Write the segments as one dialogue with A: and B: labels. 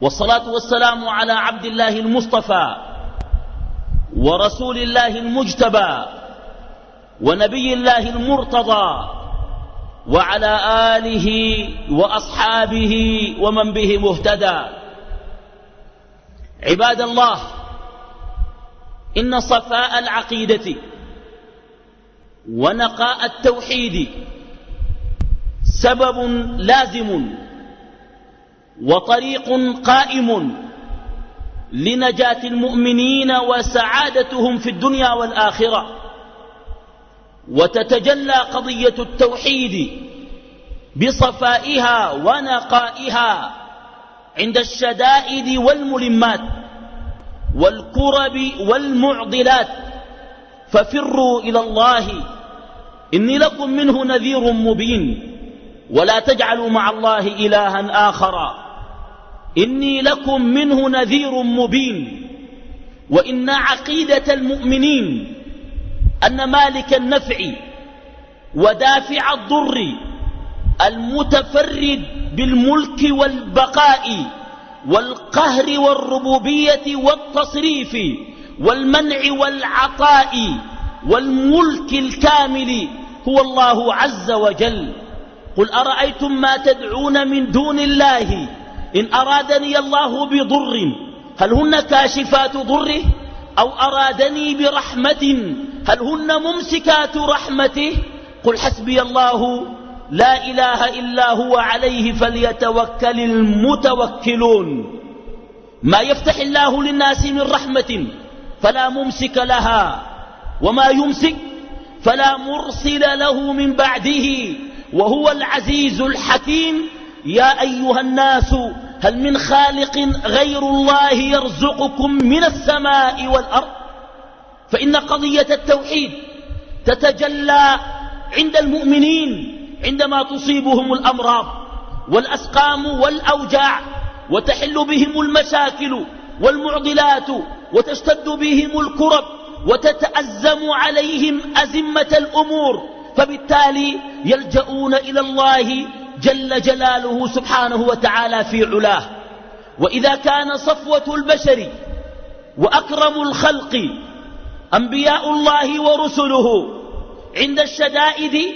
A: والصلاة والسلام على عبد الله المصطفى ورسول الله المجتبى ونبي الله المرتضى وعلى آله وأصحابه ومن به مهتدى. عباد الله إن صفاء العقيدة ونقاء التوحيد سبب لازم وطريق قائم لنجاة المؤمنين وسعادتهم في الدنيا والآخرة. وتتجلى قضية التوحيد بصفائها ونقائها عند الشدائد والملمات والكرب والمعضلات. ففروا إلى الله. إني لكم منه نذير مبين. ولا تجعلوا مع الله إلها آخر. إني لكم منه نذير مبين وإن عقيدة المؤمنين أن مالك النفع ودافع الضر المتفرد بالملك والبقاء والقهر والربوبية والتصريف والمنع والعطاء والملك الكامل هو الله عز وجل. قل أرأيتم ما تدعون من دون الله؟ إن أرادني الله بضر هل هن كاشفات ضره؟ أو أرادني برحمة هل هن ممسكات رحمته؟ قل حسبي الله لا إله إلا هو عليه فليتوكل المتوكلون. ما يفتح الله للناس من رحمة فلا ممسك لها وما يمسك فلا مرسل له من بعده وهو العزيز الحكيم. يا أيها الناس هل من خالق غير الله يرزقكم من السماء والأرض؟ فإن قضية التوحيد تتجلى عند المؤمنين عندما تصيبهم الأمراض والأسقام والأوجاع وتحل بهم المشاكل والمعضلات وتشتد بهم الكرب وتتأزم عليهم أزمة الأمور فبالتالي يلجؤون إلى الله جل جلاله سبحانه وتعالى في علاه. وإذا كان صفوة البشر وأكرم الخلق أنبياء الله ورسله عند الشدائد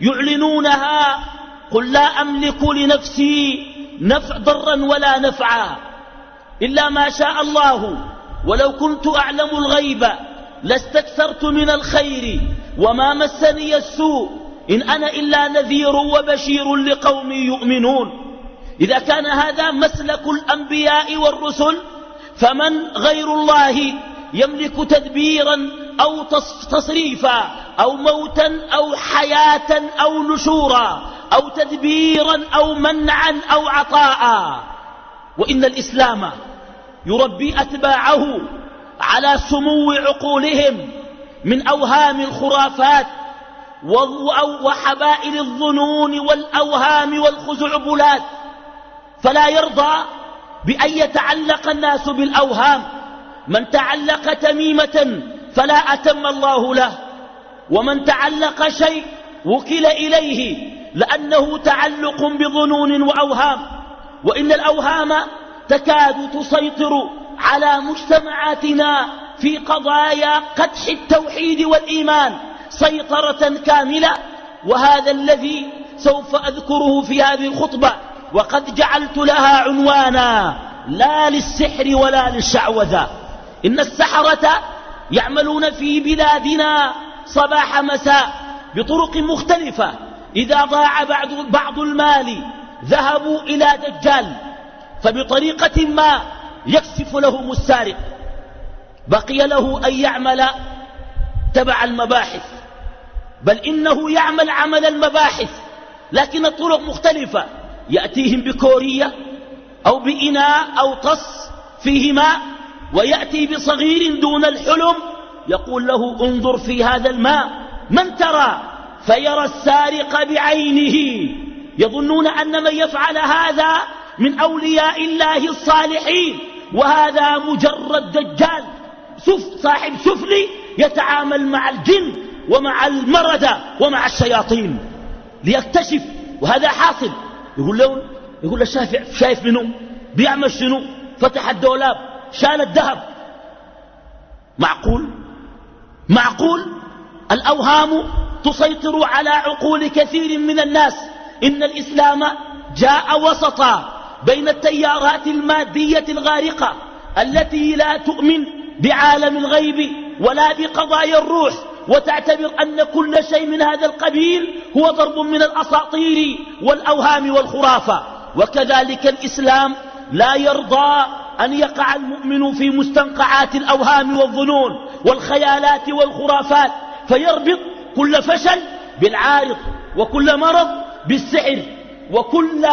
A: يعلنونها قل لا أملك لنفسي نفع ضرا ولا نفعا إلا ما شاء الله. ولو كنت أعلم الغيب لاستكثرت من الخير وما مسني السوء. إن أنا إلا نذير وبشير لقوم يؤمنون. إذا كان هذا مسلك الأنبياء والرسل فمن غير الله يملك تدبيرا أو تصريفا أو موتا أو حياة أو نشورا أو تدبيرا أو منعا أو عطاء. وإن الإسلام يربي أتباعه على سمو عقولهم من أوهام الخرافات وحبائل الظنون والأوهام والخزعبلات فلا يرضى بأن يتعلق الناس بالأوهام. من تعلق تميمة فلا أتم الله له. ومن تعلق شيء وكل إليه لأنه تعلق بظنون وأوهام. وإن الأوهام تكاد تسيطر على مجتمعاتنا في قضايا قدح التوحيد والإيمان. سيطرة كاملة وهذا الذي سوف أذكره في هذه الخطبة وقد جعلت لها عنوانا لا للسحر ولا للشعوذة. إن السحرة يعملون في بلادنا صباح مساء بطرق مختلفة. إذا ضاع بعض, بعض المال ذهبوا إلى دجال فبطريقة ما يكشف لهم السارق. بقي له أن يعمل تبع المباحث. بل إنه يعمل عمل المباحث لكن الطرق مختلفة. يأتيهم بكورية أو بإناء أو طص فيه ماء ويأتي بصغير دون الحلم يقول له انظر في هذا الماء من ترى؟ فيرى السارق بعينه. يظنون أن من يفعل هذا من أولياء الله الصالحين وهذا مجرد دجال. سف صاحب سفلي يتعامل مع الجن. ومع المردة ومع الشياطين ليكتشف وهذا حاصل. يقول له يقول له شايف, شايف منه بيعمل شنو؟ فتح الدولاب شال الذهب. معقول؟ معقول؟ الأوهام تسيطر على عقول كثير من الناس. إن الإسلام جاء وسطا بين التيارات المادية الغارقة التي لا تؤمن بعالم الغيب ولا بقضايا الروح. وتعتبر أن كل شيء من هذا القبيل هو ضرب من الأساطير والأوهام والخرافة. وكذلك الإسلام لا يرضى أن يقع المؤمن في مستنقعات الأوهام والظنون والخيالات والخرافات فيربط كل فشل بالعارض وكل مرض بالسحر. وكل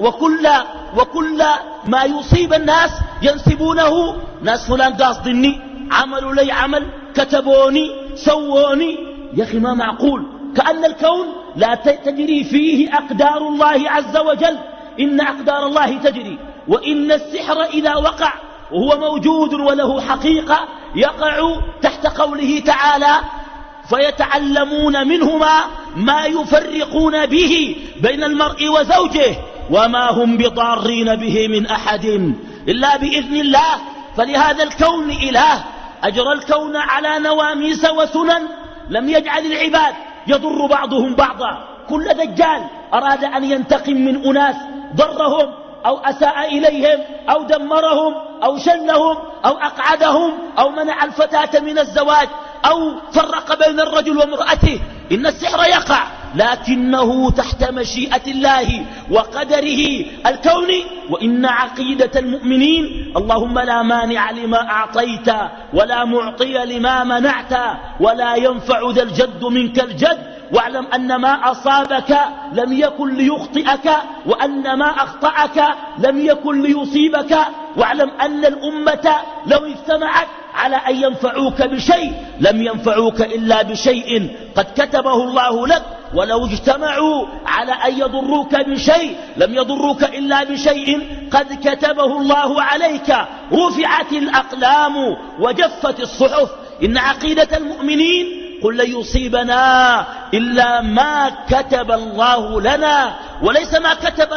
A: وكل وكل ما يصيب الناس ينسبونه ناس فلان قاصدني عملوا لي عمل كتبوني سووني. يا أخي ما معقول. كأن الكون لا تجري فيه أقدار الله عز وجل. إن أقدار الله تجري. وإن السحر إذا وقع وهو موجود وله حقيقة يقع تحت قوله تعالى فيتعلمون منهما ما يفرقون به بين المرء وزوجه وما هم بضارين به من أحد إلا بإذن الله. فلهذا الكون إله. أجرى الكون على نواميس وسنن لم يجعل العباد يضر بعضهم بعضا. كل دجال أراد أن ينتقم من أناس ضرهم أو أساء إليهم أو دمرهم أو شلهم أو أقعدهم أو منع الفتاة من الزواج أو فرق بين الرجل وامرأته. إن السحر يقع. لكنه تحت مشيئة الله وقدره الكوني وإن عقيدة المؤمنين اللهم لا مانع لما أعطيت ولا معطي لما منعت ولا ينفع ذا الجد منك الجد. واعلم أن ما أصابك لم يكن ليخطئك وأن ما أخطأك لم يكن ليصيبك. واعلم أن الأمة لو اجتمعت على أن ينفعوك بشيء لم ينفعوك إلا بشيء قد كتبه الله لك. ولو اجتمعوا على أن يضروك بشيء لم يضروك إلا بشيء قد كتبه الله عليك. رفعت الأقلام وجفت الصحف. إن عقيدة المؤمنين قل لن يصيبنا إلا ما كتب الله لنا. وليس ما كتب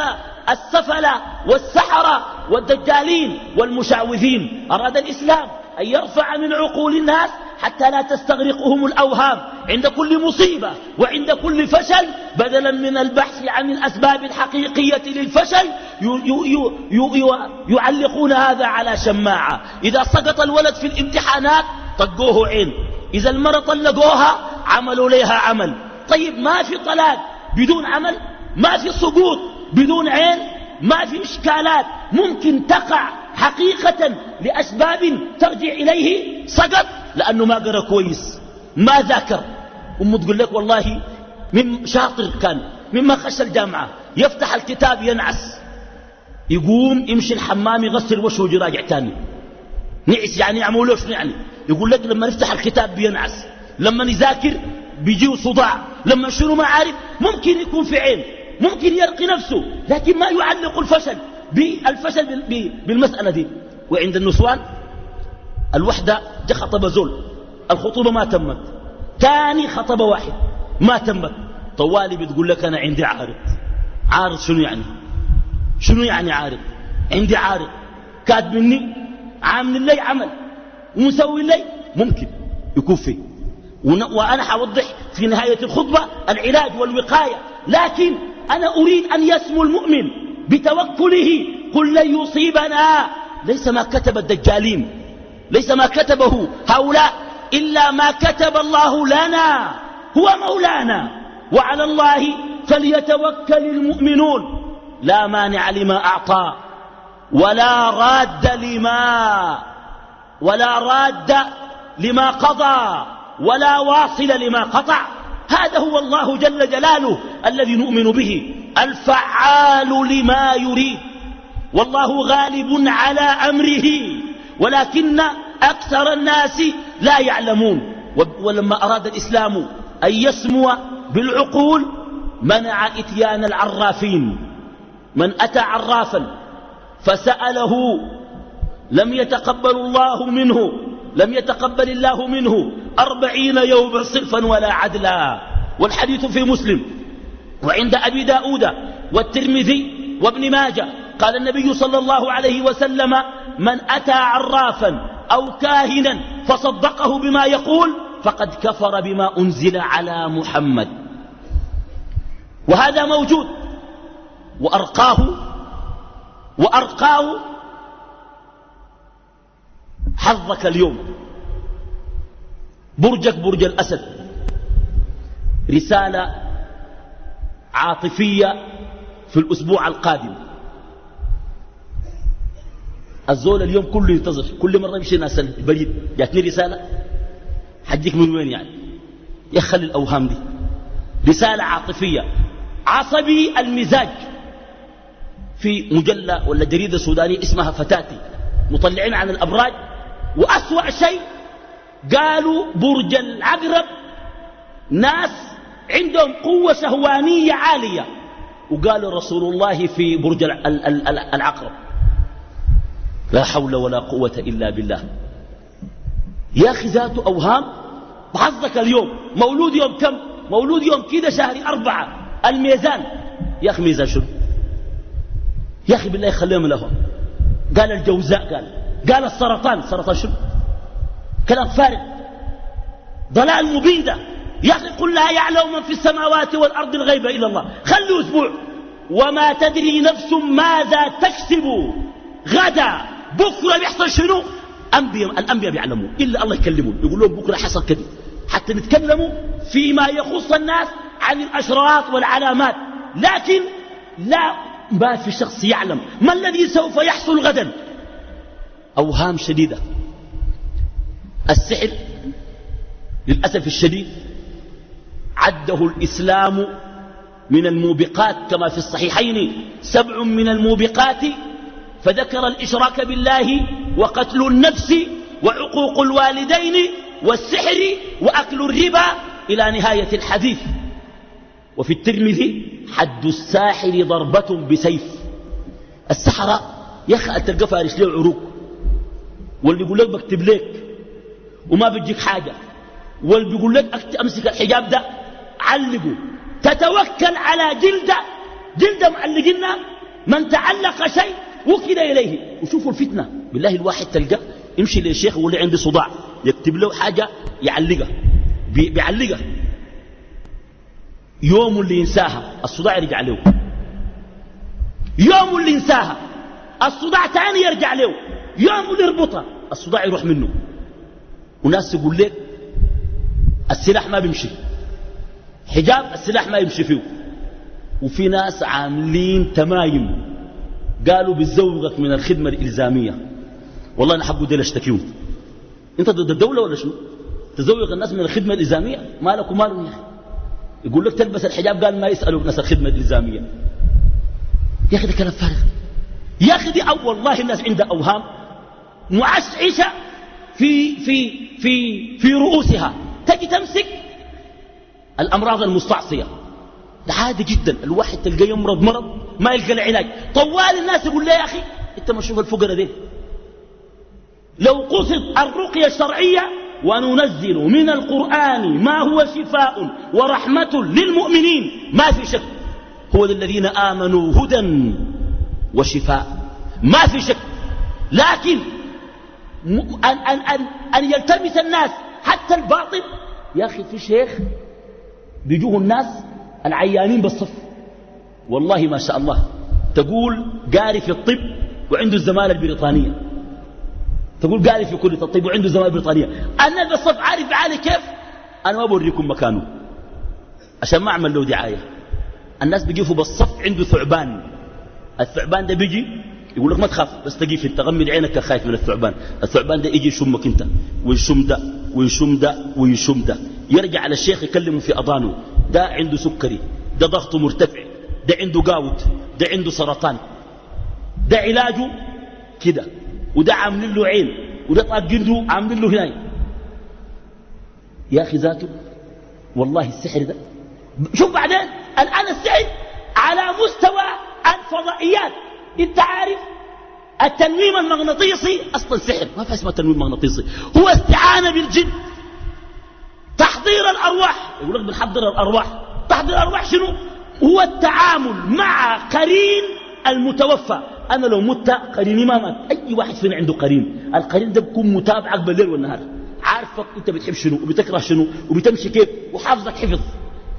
A: السفلة والسحرة والدجالين والمشعوذين. أراد الإسلام أن يرفع من عقول الناس حتى لا تستغرقهم الأوهام. عند كل مصيبة وعند كل فشل بدلا من البحث عن الأسباب الحقيقية للفشل يعلقون هذا على شماعة. إذا سقط الولد في الامتحانات طقوه عين. إذا المرة طلقوها عملوا ليها عمل. طيب ما في طلاق بدون عمل؟ ما في سقوط بدون عين؟ ما في إشكالات؟ ممكن تقع حقيقة لأسباب ترجع إليه سقط لأنه ما قرأ كويس ما ذاكر. أمه تقول لك والله من شاطر كان مما خش الجامعة يفتح الكتاب ينعس. يقوم يمشي الحمام يغسل وشه ويراجع تاني. نعس يعني يعملوا له يعني؟ يقول لك لما نفتح الكتاب بينعس. لما نذاكر بيجيه صداع. لما شنو ما عارف ممكن يكون في عين ممكن يرقي نفسه لكن ما يعلق الفشل. بالفشل بالمسألة دي. وعند النسوان الوحدة جا خطب زول الخطوبة ما تمت. تاني خطبة واحد ما تمت. طوالي بتقول لك أنا عندي عارض. عارض شنو يعني؟ شنو يعني عارض؟ عندي عارض. كاد مني عامل لي عمل. ومسوي لي ممكن يكون فيه. وأنا حوضح في نهاية الخطبة العلاج والوقاية. لكن أنا أريد أن يسمو المؤمن بتوكله قل لن يصيبنا. ليس ما كتب الدجالين ليس ما كتبه هؤلاء إلا ما كتب الله لنا هو مولانا. وعلى الله فليتوكل المؤمنون. لا مانع لما أعطى ولا راد لما ولا راد لما قضى ولا واصل لما قطع. هذا هو الله جل جلاله الذي نؤمن به. الفعال لما يريد. والله غالب على أمره ولكن أكثر الناس لا يعلمون. ولما أراد الإسلام أن يسمو بالعقول منع إتيان العرافين. من أتى عرافا فسأله لم يتقبل الله منه لم يتقبل الله منه أربعين يوما صرفا ولا عدلا. والحديث في مسلم. وعند أبي داود والترمذي وابن ماجه قال النبي صلى الله عليه وسلم من أتى عرافا أو كاهنا فصدقه بما يقول فقد كفر بما أنزل على محمد. وهذا موجود. وأرقاه. وأرقاه. حظك اليوم. برجك برج الأسد. رسالة عاطفية في الأسبوع القادم. الزول اليوم كله ينتظر كل مرة يمشي ناس البريد جاتني رسالة حجيك من وين يعني؟ يخلي الأوهام دي. رسالة عاطفية. عصبي المزاج. في مجلة ولا جريدة سودانية اسمها فتاتي. مطلعين عن الأبراج. وأسوأ شيء قالوا برج العقرب ناس عندهم قوة شهوانية عالية. وقالوا رسول الله في برج العقرب لا حول ولا قوة إلا بالله. يا أخي ذاته أوهام بحظك اليوم. مولود يوم كم؟ مولود يوم كده شهر أربعة. الميزان. يا أخي ميزان شنو؟ يا أخي بالله يخليهم له قال الجوزاء قال قال السرطان. سرطان شنو؟ كلام فارغ. ضلال مبين ده. يا أخي قل لا يعلم من في السماوات والأرض الغيب إلا الله. خلوا أسبوع. وما تدري نفس ماذا تكسب. غدا. بكرة بيحصل شنو؟ أنبياء الأنبياء بيعلموا. إلا الله يكلمون يقول لهم بكرة حصل كذا حتى نتكلموا فيما يخص الناس عن الأشراط والعلامات. لكن لا ما في شخص يعلم. ما الذي سوف يحصل غدا؟ أوهام شديدة. السحر للأسف الشديد عده الإسلام من الموبقات كما في الصحيحين سبع من الموبقات فذكر الإشراك بالله وقتل النفس وعقوق الوالدين والسحر وأكل الربا إلى نهاية الحديث. وفي الترمذي حد الساحر ضربة بسيف. السحرة يا أخي تلقى عروق؟ واللي يقول لك بكتب لك وما بيجيك حاجة. واللي بيقول لك أمسك الحجاب ده علقه تتوكل على جلدة جلدة معلقنا من تعلق شيء وكل إليه. وشوفوا الفتنة. بالله الواحد تلقى يمشي للشيخ يقول لي عندي صداع. يكتب له حاجة يعلقها. بيعلقها. يوم اللي ينساها. الصداع يرجع له. يوم اللي ينساها. الصداع تاني يرجع له. يوم اللي يربطها. الصداع يروح منه. وناس يقول لك السلاح ما بيمشي. حجاب السلاح ما يمشي فيه. وفي ناس عاملين تمايم. قالوا بتزوجك من الخدمة الإلزامية. والله أنا حقه ديل أشتكيهم. أنت ضد الدولة ولا شنو؟ تزوج الناس من الخدمة الإلزامية؟ مالك ومالهم يا أخي. يقول لك تلبس الحجاب قال ما يسألوا الناس الخدمة الإلزامية. يا أخي ده كلام فارغ. يا أخي دي أو والله الناس عندها أوهام. معشعشة في, في, في, في رؤوسها. تجي تمسك الأمراض المستعصية. ده عادي جدا. الواحد تلقى يمرض مرض ما يلقى العلاج طوال الناس يقول لي يا أخي أنت ما تشوف الفقراء دي لو قصد الرقية الشرعية وننزل من القرآن ما هو شفاء ورحمة للمؤمنين. ما في شك. هو للذين آمنوا هدى وشفاء. ما في شك. لكن أن, أن, أن, أن يلتمس الناس. حتى الباطل. يا أخي في شيخ بيجوه الناس العيانين بالصف. والله ما شاء الله. تقول قاري في الطب وعنده الزمالة البريطانية. تقول قاري في كلية الطب وعنده الزمالة البريطانية. أنا بالصف عارف عالي كيف؟ أنا ما بوريكم مكانه. عشان ما أعمل له دعاية. الناس بيقفوا بالصف عنده ثعبان. الثعبان ده بيجي يقول لك ما تخاف بس تقيف انت غمد عينك خايف من الثعبان. الثعبان ده يجي يشمك انت ويشم ده ويشم ده ويشم ده. يرجع على الشيخ يكلمه في اضانه ده عنده سكري ده ضغطه مرتفع ده عنده قاوت ده عنده سرطان. ده علاجه كده وده عاملين له عين وده طاق جلده عاملين له هناي. يا أخي ذاته والله السحر ده. شوف بعدين الآن السحر على مستوى الفضائيات. أنت عارف التنويم المغناطيسي أصلا سحر ما في اسمه تنويم مغناطيسي. هو استعانه بالجن. تحضير الأرواح. يقول لك بنحضر الأرواح. تحضير الأرواح شنو؟ هو التعامل مع قرين المتوفى. أنا لو مت قريني ما مات. أي واحد فينا عنده قرين؟ القرين ده بيكون متابعك بالليل والنهار. عارفك أنت بتحب شنو وبتكره شنو وبتمشي كيف وحافظك حفظ.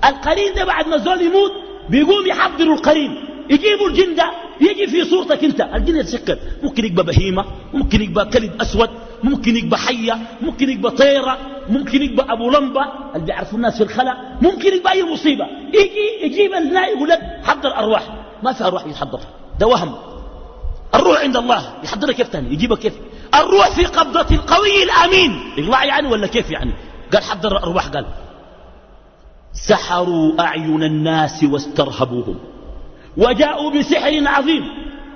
A: القرين ده بعد ما زول يموت بيقوم يحضروا القرين. يجيبوا الجن ده يجي في صورتك أنت. الجن يتشكل. ممكن يبقى بهيمة ممكن يبقى كلب أسود ممكن يبقى حية ممكن يبقى طيرة. ممكن يبقى أبو لمبة اللي بيعرفوا الناس في الخلا ممكن يبقى أي مصيبة. يجي يجيب الناس يقول لك حضر أرواح ما في أرواح يتحضر ده وهم. الروح عند الله. يحضرها كيف تاني؟ يجيبها كيف؟ الروح في قبضة القوي الأمين. يطلع يعني ولا كيف يعني؟ قال حضر الأرواح قال سحروا أعين الناس واسترهبوهم. وجاءوا بسحر عظيم.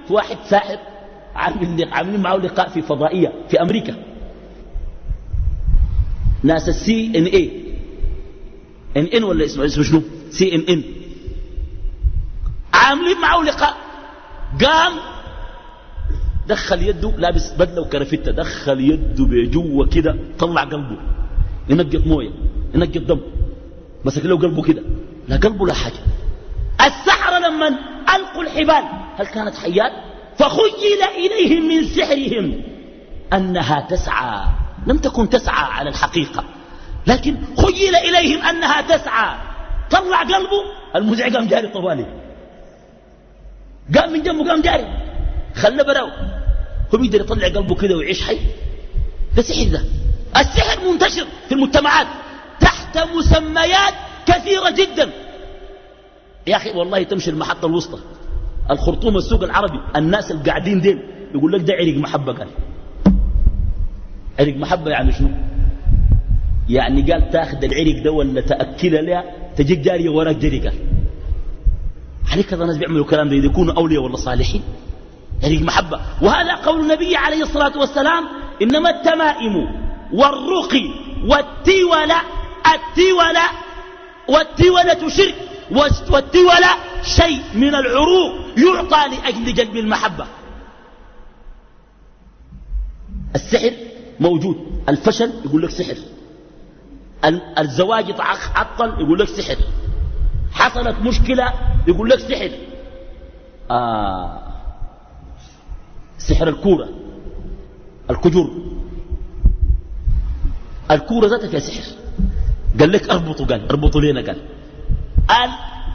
A: في واحد ساحر عاملين معه لقاء في فضائية في أمريكا. ناس ال CNANN ولا اسمه اسمه شنو؟ CNN عاملين معه لقاء. قام دخل يده لابس بدلة وكرفتة دخل يده بجوة كده طلع قلبه. ينقط موية ينقط دم. مسك له قلبه كده. لا قلبه لا حاجة. السحرة لما ألقوا الحبال هل كانت حيات فخيل إليهم من سحرهم أنها تسعى. لم تكن تسعى على الحقيقة. لكن خيل إليهم أنها تسعى. طلع قلبه. المزع قام جاري طوالي. قام من جنبه قام جاري. خلى براو هو بيقدر يطلع قلبه كده ويعيش حي. ده سحر ده. السحر منتشر في المجتمعات. تحت مسميات كثيرة جدا. يا أخي والله تمشي المحطة الوسطى. الخرطوم السوق العربي. الناس اللي قاعدين دين يقول لك ده عرق محبة قال. عرق محبة يعني شنو؟ يعني قال تاخذ العرق ده ولا تأكل لها تجيك جارية وراك جري قال عليك كذا ناس بيعملوا كلام ده يكونوا أولياء ولا صالحين. عرق محبة. وهذا قول النبي عليه الصلاة والسلام إنما التمائم والرقي والتولة التولة والتولة شرك والتولة شيء من العروق يعطى لأجل جلب المحبة. السحر موجود. الفشل يقول لك سحر. الزواج يتعطل يقول لك سحر. حصلت مشكلة يقول لك سحر. آه. سحر الكورة. الكجور. الكورة ذاتها فيها سحر. قال لك اربطوا قال. اربطوا لينا قال. قال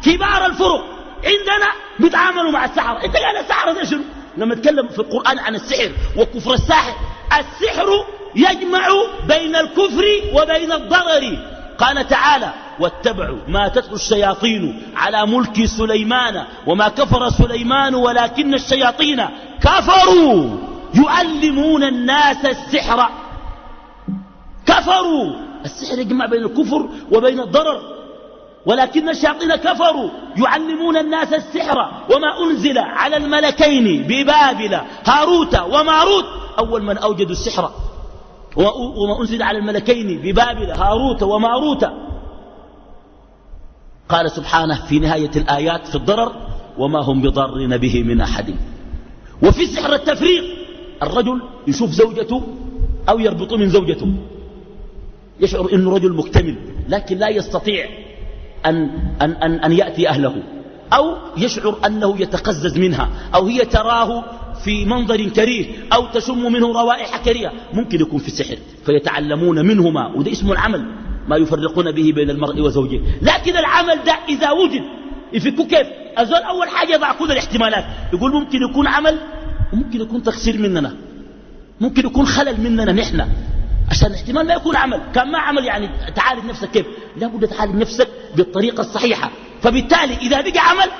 A: كبار الفرق. عندنا بيتعاملوا مع السحرة. انت قال السحرة ده شنو؟ لما نتكلم في القرآن عن السحر وكفر الساحر السحر يجمع بين الكفر وبين الضرر. قال تعالى واتبعوا ما تتلو الشياطين على ملك سليمان وما كفر سليمان ولكن الشياطين كفروا. يعلمون الناس السحر. كفروا. السحر يجمع بين الكفر وبين الضرر. ولكن الشياطين كفروا يعلمون الناس السحر وما أنزل على الملكين ببابل هاروت وماروت. أول من أوجدوا السحر. وما أنزل على الملكين ببابل هاروت وماروت. قال سبحانه في نهاية الآيات في الضرر وما هم بضارين به من أحد. وفي سحر التفريق الرجل يشوف زوجته أو يربط من زوجته. يشعر أنه رجل مكتمل لكن لا يستطيع أن, أن, أن, أن يأتي أهله أو يشعر أنه يتقزز منها أو هي تراه في منظر كريه أو تشم منه روائح كريهة. ممكن يكون في السحر فيتعلمون منهما. وده اسمه العمل ما يفرقون به بين المرء وزوجه. لكن العمل ده إذا وجد يفكوا كيف؟ الزول أول حاجة يضع كل الاحتمالات. يقول ممكن يكون عمل وممكن يكون تقصير مننا. ممكن يكون خلل مننا نحن. عشان احتمال ما يكون عمل. كان ما عمل يعني تعالج نفسك كيف؟ لابد تعالج نفسك بالطريقة الصحيحة. فبالتالي إذا بقى عمل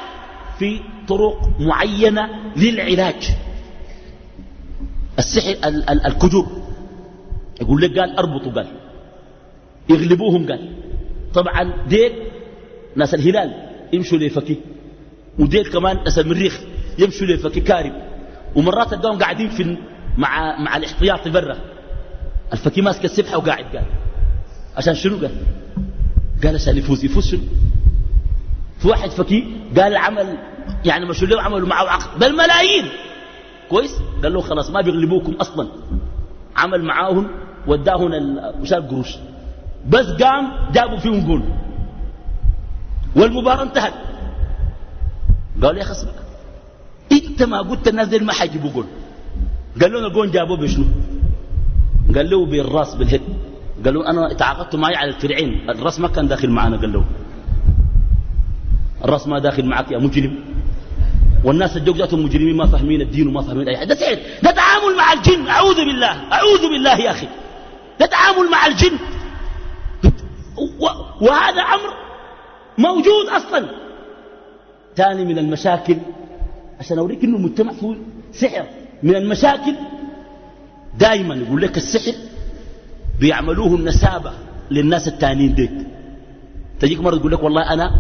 A: في طرق معينة للعلاج. السحر الكجور. يقول لك قال أربطوا قال. يغلبوهم قال. طبعا ديك ناس الهلال يمشوا لفكي. وديك كمان ناس المريخ يمشوا لفكي كارب. ومرات تلقاهم قاعدين في مع مع الاحتياطي برا. الفكي ماسك السبحه وقاعد قال. عشان شنو قال؟ قال عشان يفوز يفوز شنو؟ في واحد فكي قال عمل يعني مشوا له عملوا معه عقد. بالملايين. كويس؟ قال له خلاص ما بيغلبوكم أصلا. عمل معاهم وداهم وشال قروش. بس قام جابوا فيهم جول. والمباراة انتهت. قال يا خصمك انت ما قلت الناس دي ما حيجيبوا جول. قال له الجول جابوه بشنو؟ قال له بالرأس بالهد قال له أنا تعاقدت معي على الفرعين. الرأس ما كان داخل معنا قال له الرأس ما داخل معك يا مجرم. والناس الجوج جاتهم مجرمين ما فاهمين الدين وما فاهمين أي حاجة. ده سحر ده تعامل مع الجن. أعوذ بالله. أعوذ بالله يا أخي. ده تعامل مع الجن. وهذا أمر موجود أصلا. ثاني من المشاكل عشان أوريك إنه المجتمع فيه سحر. من المشاكل دائما يقول لك السحر بيعملوه النسابه للناس التانيين ديك. تجيك مرة تقول لك والله أنا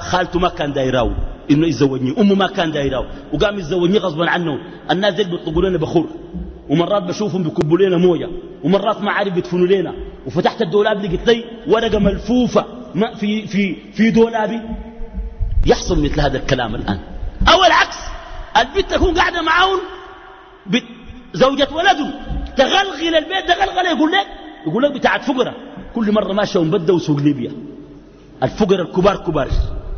A: خالته ما كان دايراو إنه يزوجني أمه ما كان دايراو وقام يتزوجني غصبا عنه. الناس دي بيطلقوا لنا بخور ومرات بشوفهم بيكبوا لنا موية ومرات ما عارف بيدفنوا لنا. وفتحت الدولاب لقيت لي ورقة ملفوفة ما في في في دولابي. يحصل مثل هذا الكلام الآن. أو العكس البنت تكون قاعدة معاهم زوجة ولده. تغلغل البيت تغلغل يقول لك يقول لك بتاعت فقرة كل مرة ماشية ومبدة وسوق ليبيا. الفقراء الكبار كبار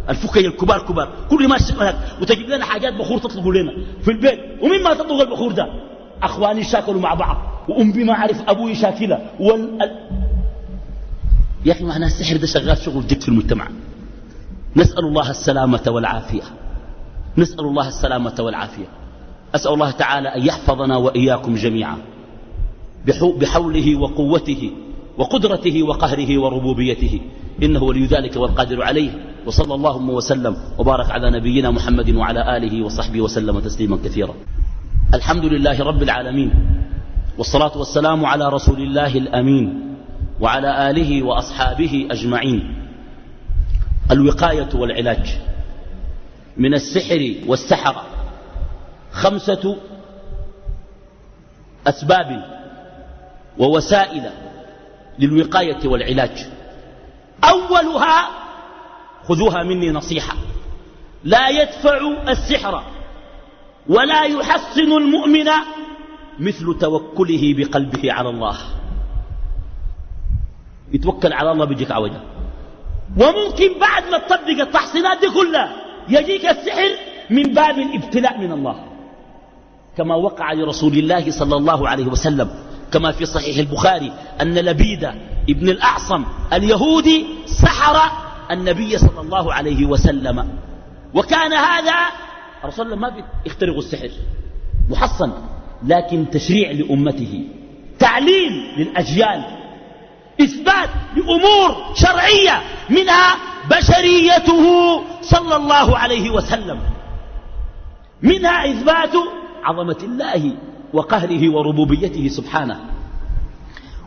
A: الفكي الكبار كبار. كل ما هناك وتجيب لنا حاجات بخور تطلقوا لنا. في البيت ومين ما تطلق البخور ده؟ أخواني شاكلوا مع بعض وأمي ما عارف أبوي شاكله وال... يا أخي معنى السحر ده شغال شغل جد في المجتمع. نسأل الله السلامة والعافية. نسأل الله السلامة والعافية. أسأل الله تعالى أن يحفظنا وإياكم جميعا. بحوله وقوته وقدرته وقهره وربوبيته. إنه ولي ذلك والقادر عليه. وصلى الله وسلم وبارك على نبينا محمد وعلى آله وصحبه وسلم تسليما كثيرا. الحمد لله رب العالمين. والصلاة والسلام على رسول الله الأمين وعلى آله وأصحابه أجمعين. الوقاية والعلاج. من السحر والسحرة. خمسة أسباب ووسائل للوقاية والعلاج. أولها خذوها مني نصيحة لا يدفع السحر ولا يحصن المؤمن مثل توكله بقلبه على الله. يتوكل على الله بيجيك عوجة. وممكن بعد ما تطبق التحصينات دي كلها يجيك السحر من باب الابتلاء من الله. كما وقع لرسول الله صلى الله عليه وسلم كما في صحيح البخاري أن لبيد ابن الأعصم اليهودي سحر النبي صلى الله عليه وسلم. وكان هذا رسول ما يخترق السحر محصن لكن تشريع لأمته تعليم للأجيال إثبات لأمور شرعية منها بشريته صلى الله عليه وسلم. منها إثبات عظمة الله وقهره وربوبيته سبحانه.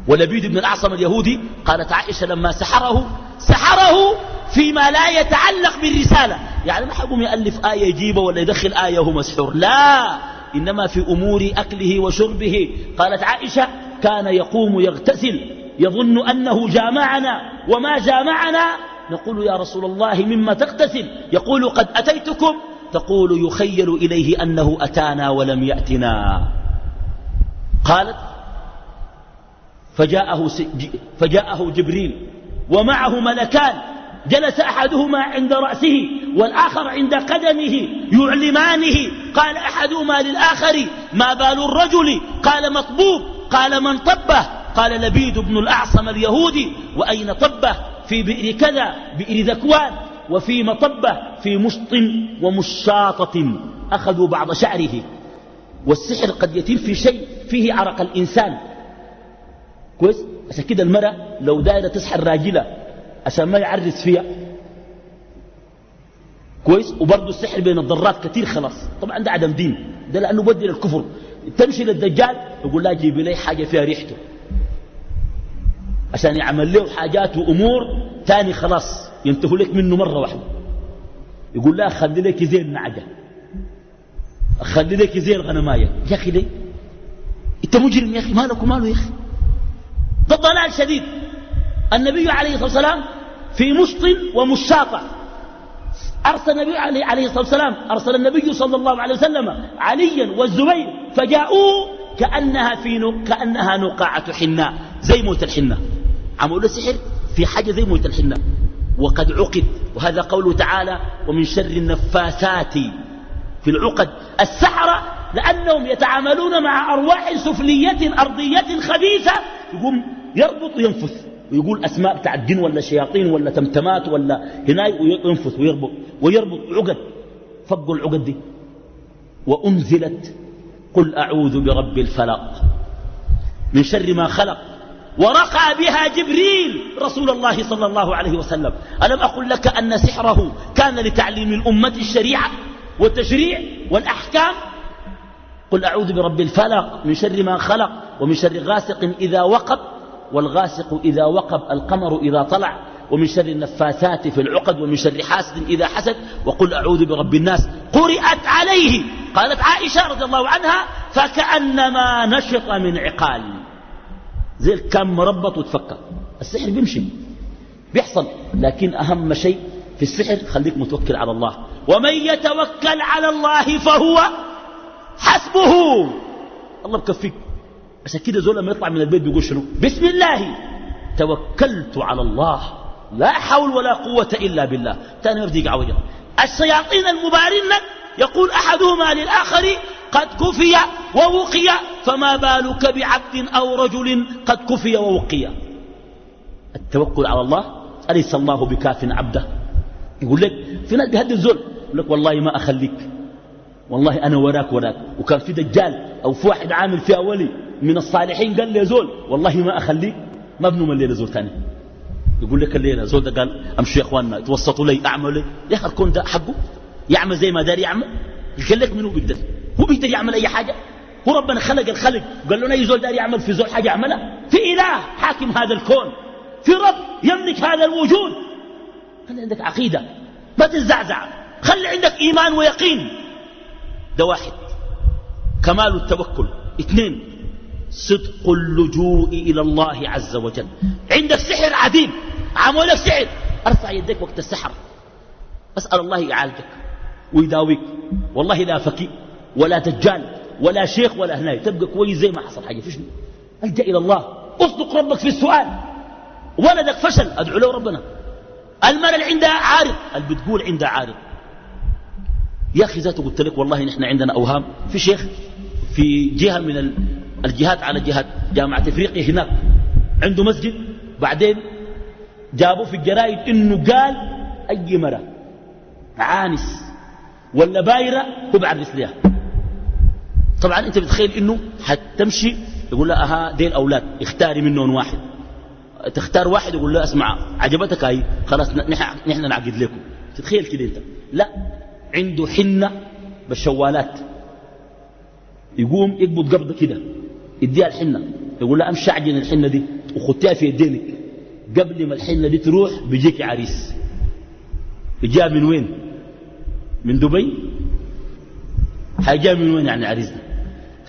A: ولبيد بن الأعصم اليهودي قالت عائشة لما سحره سحره فيما لا يتعلق بالرسالة. يعني ما حقوم يألف آية يجيبه ولا يدخل آية وهو مسحور؟ لا إنما في أمور أكله وشربه. قالت عائشة كان يقوم يغتسل يظن أنه جامعنا. وما جامعنا؟ نقول يا رسول الله مما تغتسل. يقول قد أتيتكم تقول يخيل إليه أنه أتانا ولم يأتنا. قالت فجاءه, فجاءه جبريل ومعه ملكان جلس أحدهما عند رأسه والآخر عند قدمه يعلمانه. قال أحدهما للآخر ما بال الرجل؟ قال مطبوب. قال من طبه؟ قال لبيد بن الأعصم اليهودي. وأين طبه؟ في بئر كذا بئر ذكوان. وفي مطبة في مشط ومشاطة أخذوا بعض شعره. والسحر قد يتم في شيء فيه عرق الإنسان. كويس؟ عشان كده المرأة لو دايرة تسحر راجلة عشان ما يعرس فيها. كويس؟ وبرضه السحر بين الضرات كثير خلاص. طبعا ده عدم دين. ده لأنه بدل الكفر. تمشي للدجال يقول لا جيبي لي حاجة فيها ريحته. عشان يعمل له حاجات وأمور ثاني خلاص ينتهوا لك منه مرة واحدة. يقول لا خلي لك زي النعجة خلي لك زي الغنماية يا أخي ليه؟ أنت مجرم يا أخي مالك وماله يا أخي؟ ده ضلال شديد. النبي عليه الصلاة والسلام في مشط ومشاطة. أرسل النبي عليه الصلاة والسلام أرسل النبي صلى الله عليه وسلم عليا والزبير فجاءوا كأنها, في كأنها نقاعة حناء زي موت الحناء. عملوا سحر في حاجة زي موت الحناء وقد عقد. وهذا قوله تعالى ومن شر النفاثات في العقد. السحرة لأنهم يتعاملون مع أرواح سفلية أرضية خبيثة يقوم يربط وينفث. ويقول أسماء بتاع الجن ولا شياطين ولا تمتمات ولا هناي وينفث ويربط. ويربط عقد. فقوا العقد دي. وأنزلت قل أعوذ برب الفلق من شر ما خلق ورقى بها جبريل رسول الله صلى الله عليه وسلم. ألم أقل لك أن سحره كان لتعليم الأمة الشريعة والتشريع والأحكام؟ قل أعوذ برب الفلق من شر ما خلق ومن شر غاسق إذا وقب والغاسق إذا وقب القمر إذا طلع ومن شر النفاثات في العقد ومن شر حاسد إذا حسد. وقل أعوذ برب الناس قرأت عليه. قالت عائشة رضي الله عنها فكأنما نشط من عقال. زي كان مربط وتفكر. السحر بيمشي. بيحصل. لكن أهم شيء في السحر خليك متوكل على الله. ومن يتوكل على الله فهو حسبه. الله بكفيك. عشان كده زول لما يطلع من البيت بيقول شنو؟ بسم الله. توكلت على الله. لا حول ولا قوة إلا بالله. تاني يرجع يقع الشياطين المبارين يقول أحدهما للآخر قد كفي ووقي فما بالك بعبد أو رجل قد كفي ووقي. التوكل على الله أليس الله بكاف عبده؟ يقول لك في ناس بيهدي الزول يقول لك والله ما أخليك. والله أنا وراك وراك. وكان في دجال أو في واحد عامل فيها ولي من الصالحين قال لي زول والله ما أخليك. ما بنوم الليلة زول ثاني يقول لك الليلة زول ده قال أمشي يا أخواننا توسطوا لي أعمل لي. يا أخي الكون ده حقه يعمل زي ما دار يعمل؟ قال لك منو بيقدر هو بيقدر يعمل أي حاجة؟ هو ربنا خلق الخلق. قال له أي زول دار يعمل في زول حاجة يعملها؟ في إله حاكم هذا الكون. في رب يملك هذا الوجود. خلي عندك عقيدة. ما تزعزع. خلي عندك إيمان ويقين. ده واحد. كمال التوكل. اثنين صدق اللجوء إلى الله عز وجل. عندك سحر عديم. عمولك سحر. أرفع يديك وقت السحر. أسأل الله يعالجك. ويداويك. والله لا فكي ولا دجال ولا شيخ ولا هناي. تبقى كويس زي ما حصل. حاجة فيش الجأ إلى الله. اصدق ربك في السؤال. ولدك فشل. أدعو له ربنا. المرأة اللي عندها عارض. اللي بتقول عندها عارض. يا أخي ذاته قلت لك والله نحن عندنا أوهام. في شيخ في جهة من الجهات على جهات جامعة إفريقيا هناك. عنده مسجد. بعدين جابوا في الجرائد إنه قال أي مرة. عانس. ولا بايرة هو بعرس لها طبعا أنت بتخيل إنه حتمشي يقول لها أها دين أولاد اختاري منهم واحد. تختار واحد يقول له اسمع عجبتك هاي خلاص نحن نعقد لكم. تتخيل كده أنت. لا عنده حنة بالشوالات. يقوم يقبض قبضة كده يديها الحنة. يقول لها أمشي عجن الحنة دي وخدتها في يدينك. قبل ما الحنة دي تروح بيجيك عريس. جاء من وين؟ من دبي؟ حاجة من وين يعني عريس ده؟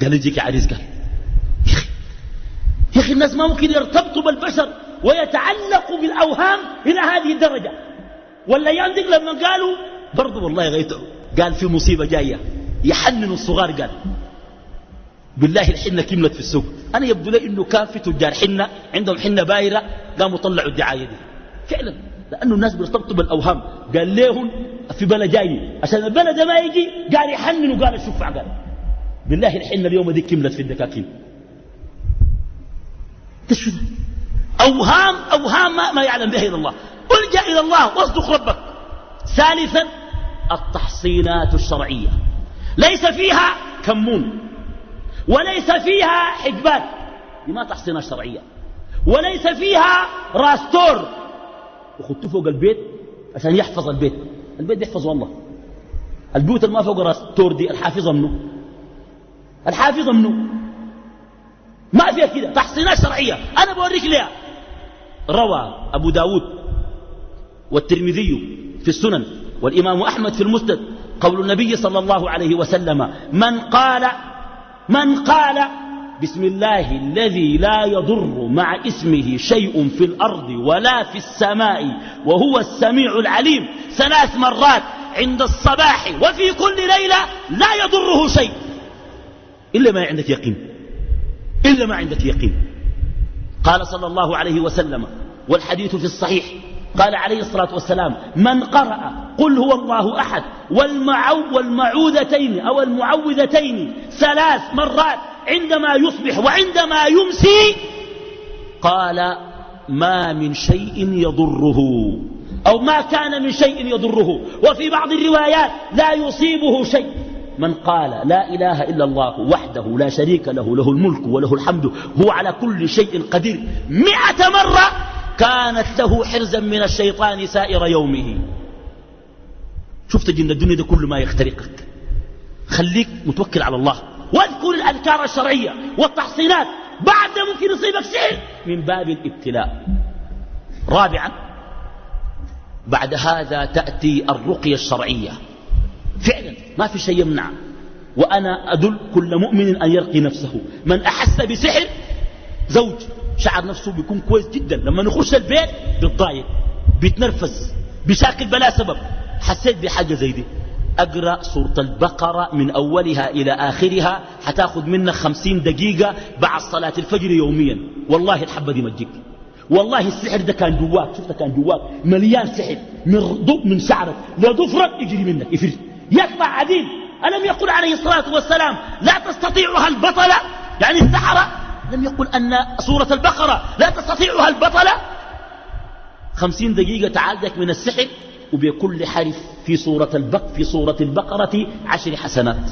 A: قال يجيك عريس قال. يا أخي الناس ما ممكن يرتبطوا بالبشر ويتعلقوا بالأوهام إلى هذه الدرجة. ولا يندق لما قالوا برضو والله غيته قال في مصيبة جاية. يحنن الصغار قال. بالله الحنة كملت في السوق. أنا يبدو لي إنه كان في تجار حنة عندهم حنة بايرة قاموا طلعوا الدعاية دي. فعلا لأنه الناس بيرتبطوا بالأوهام. قال لهم في بلد جاي عشان البلد ما يجي قال يحنن وقال الشفع قال بالله الحنة اليوم دي كملت في الدكاكين. شو أوهام أوهام ما, ما يعلم بها إلا الله. الجأ إلى الله واصدق ربك. ثالثا التحصينات الشرعية. ليس فيها كمون. وليس فيها حجبات. دي ما تحصينات شرعية. وليس فيها راستور. وخدته فوق البيت عشان يحفظ البيت. البيت بيحفظ والله. البيوت ما فوق راستور دي الحافظة منه الحافظة منه ما فيها كده تحصينات شرعية. أنا بوريك ليها. روى أبو داود والترمذي في السنن والإمام أحمد في المسند قول النبي صلى الله عليه وسلم من قال من قال بسم الله الذي لا يضر مع اسمه شيء في الأرض ولا في السماء وهو السميع العليم. ثلاث مرات عند الصباح وفي كل ليلة لا يضره شيء. إلا ما عندك يقين. إلا ما عندك يقين. قال صلى الله عليه وسلم والحديث في الصحيح قال عليه الصلاة والسلام من قرأ قل هو الله أحد والمعو والمعوذتين أو المعوذتين ثلاث مرات عندما يصبح وعندما يمسي قال ما من شيء يضره أو ما كان من شيء يضره. وفي بعض الروايات لا يصيبه شيء. من قال لا إله إلا الله وحده لا شريك له له الملك وله الحمد هو على كل شيء قدير. مئة مرة كانت له حرزا من الشيطان سائر يومه. شفت جن الدنيا ده كل ما يخترقك خليك متوكل على الله. واذكر الأذكار الشرعية والتحصينات بعد ممكن يصيبك سحر من باب الابتلاء. رابعا بعد هذا تأتي الرقية الشرعية. فعلا ما في شيء يمنع. وأنا أدل كل مؤمن أن يرقي نفسه. من أحس بسحر زوج. شعر نفسه بيكون كويس جدا. لما نخش البيت بيتضايق بيتنرفز بشاكل بلا سبب. حسيت بحاجة زي دي. أقرأ سورة البقرة من أولها إلى آخرها حتاخذ منك خمسين دقيقة بعد صلاة الفجر يوميا. والله الحبة دي مجيك والله السحر ده كان جواك شفت كان جواك؟ مليان سحر من ضب من شعرك. لضفرك يجري منك يفر يقطع عديد ألم يقل عليه الصلاة والسلام لا تستطيعها البطلة؟ يعني السحرة لم يقل أن سورة البقرة لا تستطيعها البطلة. خمسين دقيقة تعالجك من السحر وبكل حرف في سورة البق في سورة البقرة عشر حسنات.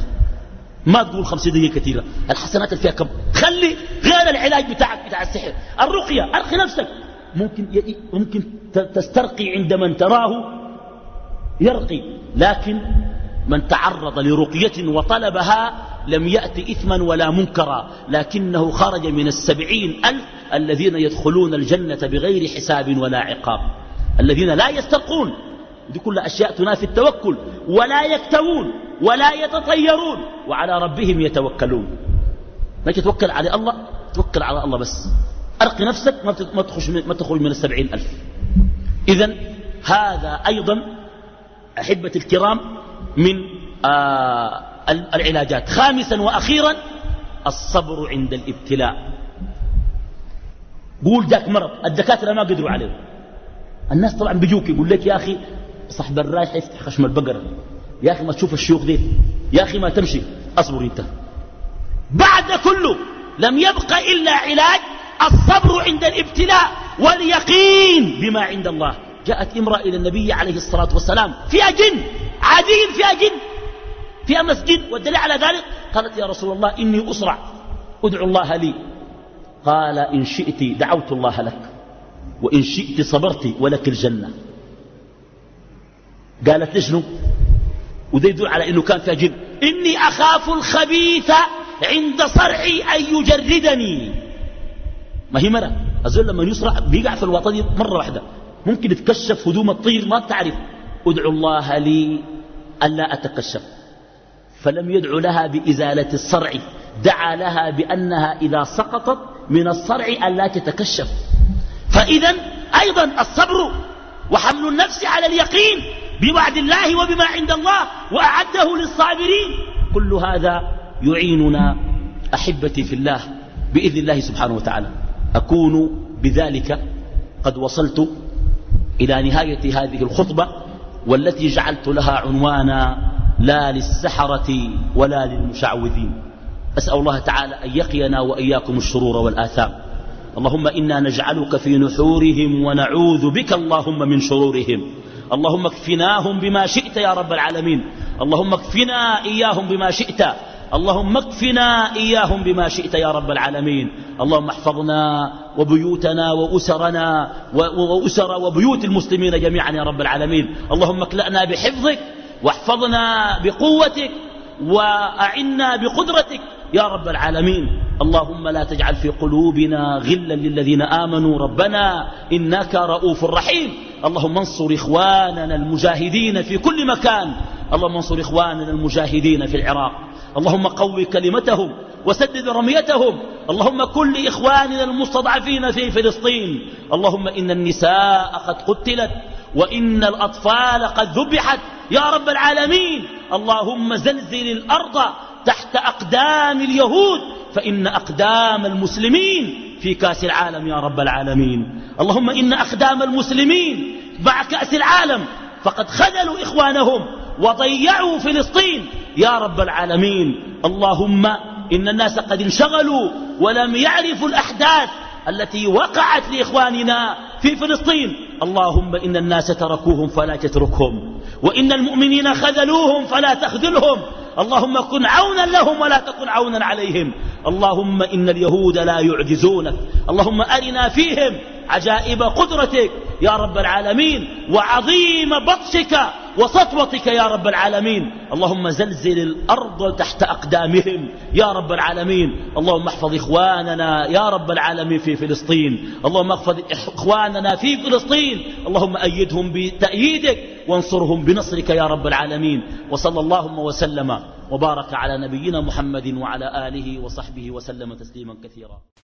A: ما تقول خمسين دقيقة كثيرة. الحسنات اللي فيها كم؟ خلي غير العلاج بتاعك بتاع السحر. الرقية أرقي نفسك. ممكن, ممكن تسترقي عند من تراه يرقي. لكن من تعرض لرقية وطلبها لم يأت إثما ولا منكرا لكنه خرج من السبعين ألف الذين يدخلون الجنة بغير حساب ولا عقاب. الذين لا يسترقون. دي كل أشياء تنافي التوكل. ولا يكتوون ولا يتطيرون وعلى ربهم يتوكلون. ما تتوكل على الله؟ توكل على الله بس. أرقي نفسك ما تخرج ما تخرج من السبعين ألف. إذا هذا أيضا أحبة الكرام من آه العلاجات. خامسا وأخيرا الصبر عند الابتلاء. قول جاك مرض الدكاترة ما قدروا عليه. الناس طبعا بيجوك يقول لك يا أخي صاحب الرايح يفتح خشم البقرة يا أخي ما تشوف الشيوخ دي يا أخي ما تمشي. أصبر أنت. بعد كله لم يبق إلا علاج الصبر عند الابتلاء واليقين بما عند الله. جاءت امرأة إلى النبي عليه الصلاة والسلام. فيها جن عادي فيها جن. فيها مسجد والدليل على ذلك؟ قالت يا رسول الله إني أسرع أدعو الله لي. قال إن شئت دعوت الله لك وإن شئت صبرت ولك الجنة. قالت لي شنو؟ وده يدل على إنه كان جن. إني أخاف الخبيث عند صرعي أن يجردني. ما هي مرة؟ الزول لما يسرع بيقع في الوطن دي مرة واحدة. ممكن يتكشف هدوم الطير ما تعرف أدعو الله لي ألا أتكشف. فلم يدعو لها بإزالة الصرع. دعا لها بأنها إذا سقطت من الصرع ألا تتكشف فإذا أيضا الصبر وحمل النفس على اليقين بوعد الله وبما عند الله وأعده للصابرين. كل هذا يعيننا أحبتي في الله بإذن الله سبحانه وتعالى. أكون بذلك قد وصلت إلى نهاية هذه الخطبة والتي جعلت لها عنوانا لا للسحرة ولا للمشعوذين. أسأل الله تعالى أن يقينا وإياكم الشرور والآثام. اللهم إنا نجعلك في نحورهم ونعوذ بك اللهم من شرورهم. اللهم اكفناهم بما شئت يا رب العالمين. اللهم اكفنا إياهم بما شئت. اللهم اكفنا إياهم بما شئت يا رب العالمين. اللهم احفظنا وبيوتنا وأسرنا وأسر وبيوت المسلمين جميعا يا رب العالمين. اللهم اكلأنا بحفظك واحفظنا بقوتك وأعنا بقدرتك. يا رب العالمين اللهم لا تجعل في قلوبنا غلا للذين آمنوا. ربنا إنك رؤوف رحيم. اللهم انصر إخواننا المجاهدين في كل مكان. اللهم انصر إخواننا المجاهدين في العراق. اللهم قوي كلمتهم وسدد رميتهم. اللهم كل إخواننا المستضعفين في فلسطين. اللهم إن النساء قد قتلت وإن الأطفال قد ذبحت. يا رب العالمين اللهم زلزل الأرض تحت أقدام اليهود فإن أقدام المسلمين في كأس العالم يا رب العالمين. اللهم إن أقدام المسلمين مع كأس العالم فقد خذلوا إخوانهم وضيعوا فلسطين يا رب العالمين. اللهم إن الناس قد انشغلوا ولم يعرفوا الأحداث التي وقعت لإخواننا في فلسطين. اللهم إن الناس تركوهم فلا تتركهم وإن المؤمنين خذلوهم فلا تخذلهم. اللهم كن عونا لهم ولا تكن عونا عليهم. اللهم إن اليهود لا يعجزونك اللهم أرنا فيهم عجائب قدرتك. يا رب العالمين وعظيم بطشك وسطوتك يا رب العالمين. اللهم زلزل الأرض تحت أقدامهم يا رب العالمين. اللهم احفظ إخواننا يا رب العالمين في فلسطين. اللهم احفظ إخواننا في فلسطين. اللهم أيدهم بتأييدك وانصرهم بنصرك يا رب العالمين. وصلى اللهم وسلم وبارك على نبينا محمد وعلى آله وصحبه وسلم تسليما كثيرا.